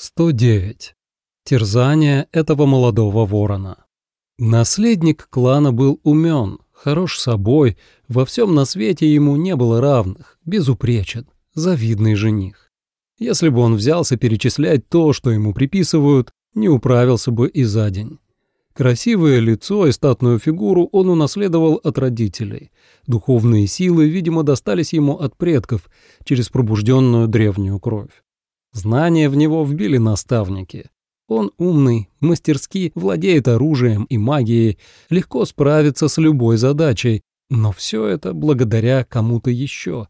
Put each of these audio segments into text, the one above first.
109. Терзание этого молодого ворона. Наследник клана был умен, хорош собой, во всем на свете ему не было равных, безупречен, завидный жених. Если бы он взялся перечислять то, что ему приписывают, не управился бы и за день. Красивое лицо и статную фигуру он унаследовал от родителей. Духовные силы, видимо, достались ему от предков через пробужденную древнюю кровь. Знания в него вбили наставники. Он умный, мастерски владеет оружием и магией, легко справится с любой задачей, но все это благодаря кому-то еще.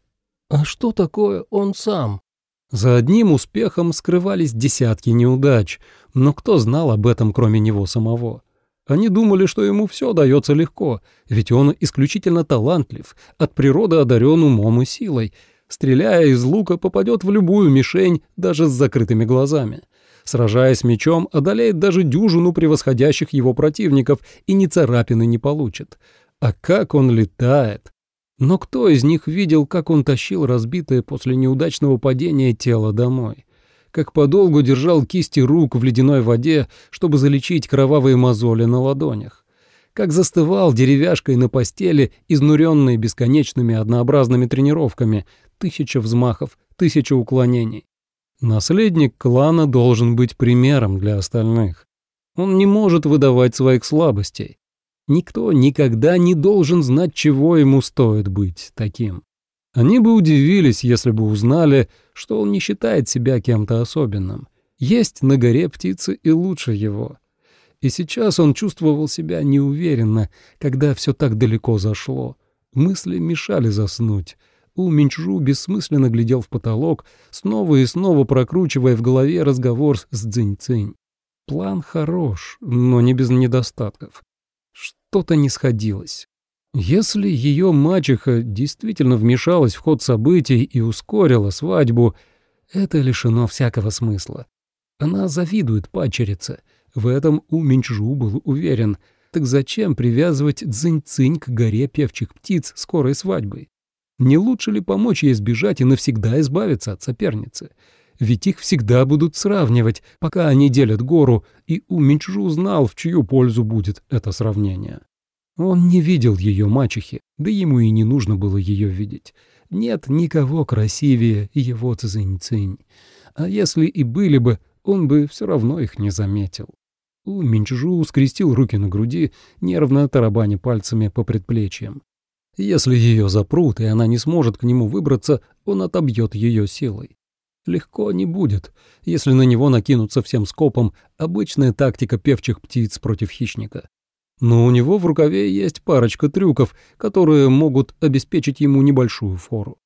А что такое он сам? За одним успехом скрывались десятки неудач, но кто знал об этом, кроме него самого? Они думали, что ему все дается легко, ведь он исключительно талантлив, от природы одарен умом и силой, Стреляя из лука, попадет в любую мишень, даже с закрытыми глазами. Сражаясь мечом, одолеет даже дюжину превосходящих его противников и ни царапины не получит. А как он летает! Но кто из них видел, как он тащил разбитое после неудачного падения тело домой? Как подолгу держал кисти рук в ледяной воде, чтобы залечить кровавые мозоли на ладонях? Как застывал деревяшкой на постели, изнуренной бесконечными однообразными тренировками, тысяча взмахов, тысяча уклонений. Наследник клана должен быть примером для остальных. Он не может выдавать своих слабостей. Никто никогда не должен знать, чего ему стоит быть таким. Они бы удивились, если бы узнали, что он не считает себя кем-то особенным. Есть на горе птицы и лучше его. И сейчас он чувствовал себя неуверенно, когда все так далеко зашло. Мысли мешали заснуть. У Минчжу бессмысленно глядел в потолок, снова и снова прокручивая в голове разговор с Цзинь-Цинь. План хорош, но не без недостатков. Что-то не сходилось. Если ее мачеха действительно вмешалась в ход событий и ускорила свадьбу, это лишено всякого смысла. Она завидует пачерице — в этом у Минчжу был уверен. Так зачем привязывать Цзинь-Цинь к горе певчих птиц скорой свадьбой? Не лучше ли помочь ей сбежать и навсегда избавиться от соперницы? Ведь их всегда будут сравнивать, пока они делят гору, и у Минчжу знал, в чью пользу будет это сравнение. Он не видел ее мачехи, да ему и не нужно было ее видеть. Нет никого красивее его Цзинь-Цинь. А если и были бы, он бы все равно их не заметил. Минчжу скрестил руки на груди, нервно тарабаня пальцами по предплечьям. Если ее запрут, и она не сможет к нему выбраться, он отобьет ее силой. Легко не будет, если на него накинуться всем скопом обычная тактика певчих птиц против хищника. Но у него в рукаве есть парочка трюков, которые могут обеспечить ему небольшую фору.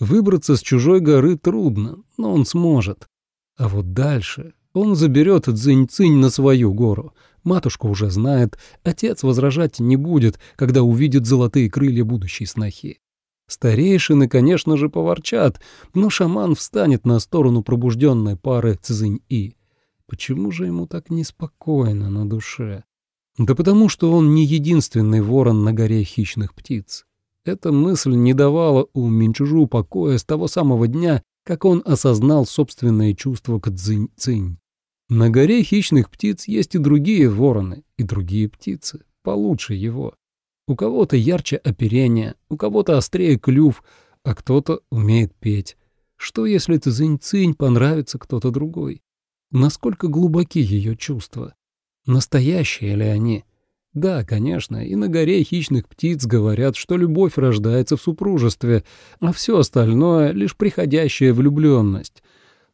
Выбраться с чужой горы трудно, но он сможет. А вот дальше он заберет Цзинь-Цинь на свою гору. Матушка уже знает, отец возражать не будет, когда увидит золотые крылья будущей снохи. Старейшины, конечно же, поворчат, но шаман встанет на сторону пробужденной пары Цзинь-И. Почему же ему так неспокойно на душе? Да потому что он не единственный ворон на горе хищных птиц. Эта мысль не давала у Минчужу покоя с того самого дня, как он осознал собственные чувства к Цзинь-Цинь. На горе хищных птиц есть и другие вороны, и другие птицы, получше его. У кого-то ярче оперение, у кого-то острее клюв, а кто-то умеет петь. Что, если Цзинь-Цинь понравится кто-то другой? Насколько глубоки ее чувства? Настоящие ли они? Да, конечно, и на горе хищных птиц говорят, что любовь рождается в супружестве, а все остальное — лишь приходящая влюбленность.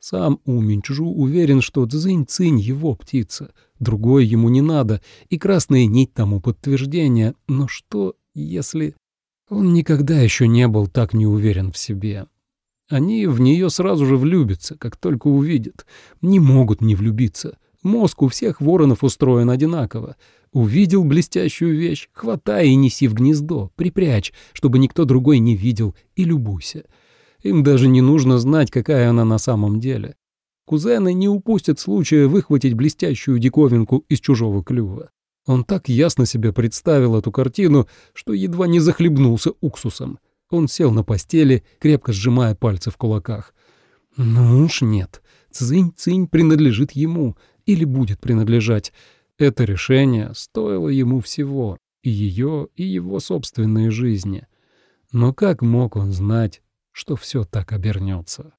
Сам Уминчжу уверен, что Цзинь-Цинь — его птица, другой ему не надо, и красная нить тому подтверждение. Но что, если... Он никогда еще не был так не уверен в себе. Они в нее сразу же влюбятся, как только увидят. Не могут не влюбиться. Мозг у всех воронов устроен одинаково. Увидел блестящую вещь, хватай и неси в гнездо, припрячь, чтобы никто другой не видел, и любуйся. Им даже не нужно знать, какая она на самом деле. Кузены не упустят случая выхватить блестящую диковинку из чужого клюва. Он так ясно себе представил эту картину, что едва не захлебнулся уксусом. Он сел на постели, крепко сжимая пальцы в кулаках. Ну уж нет. Цинь-цинь принадлежит ему или будет принадлежать. Это решение стоило ему всего, и ее, и его собственной жизни. Но как мог он знать, что все так обернется?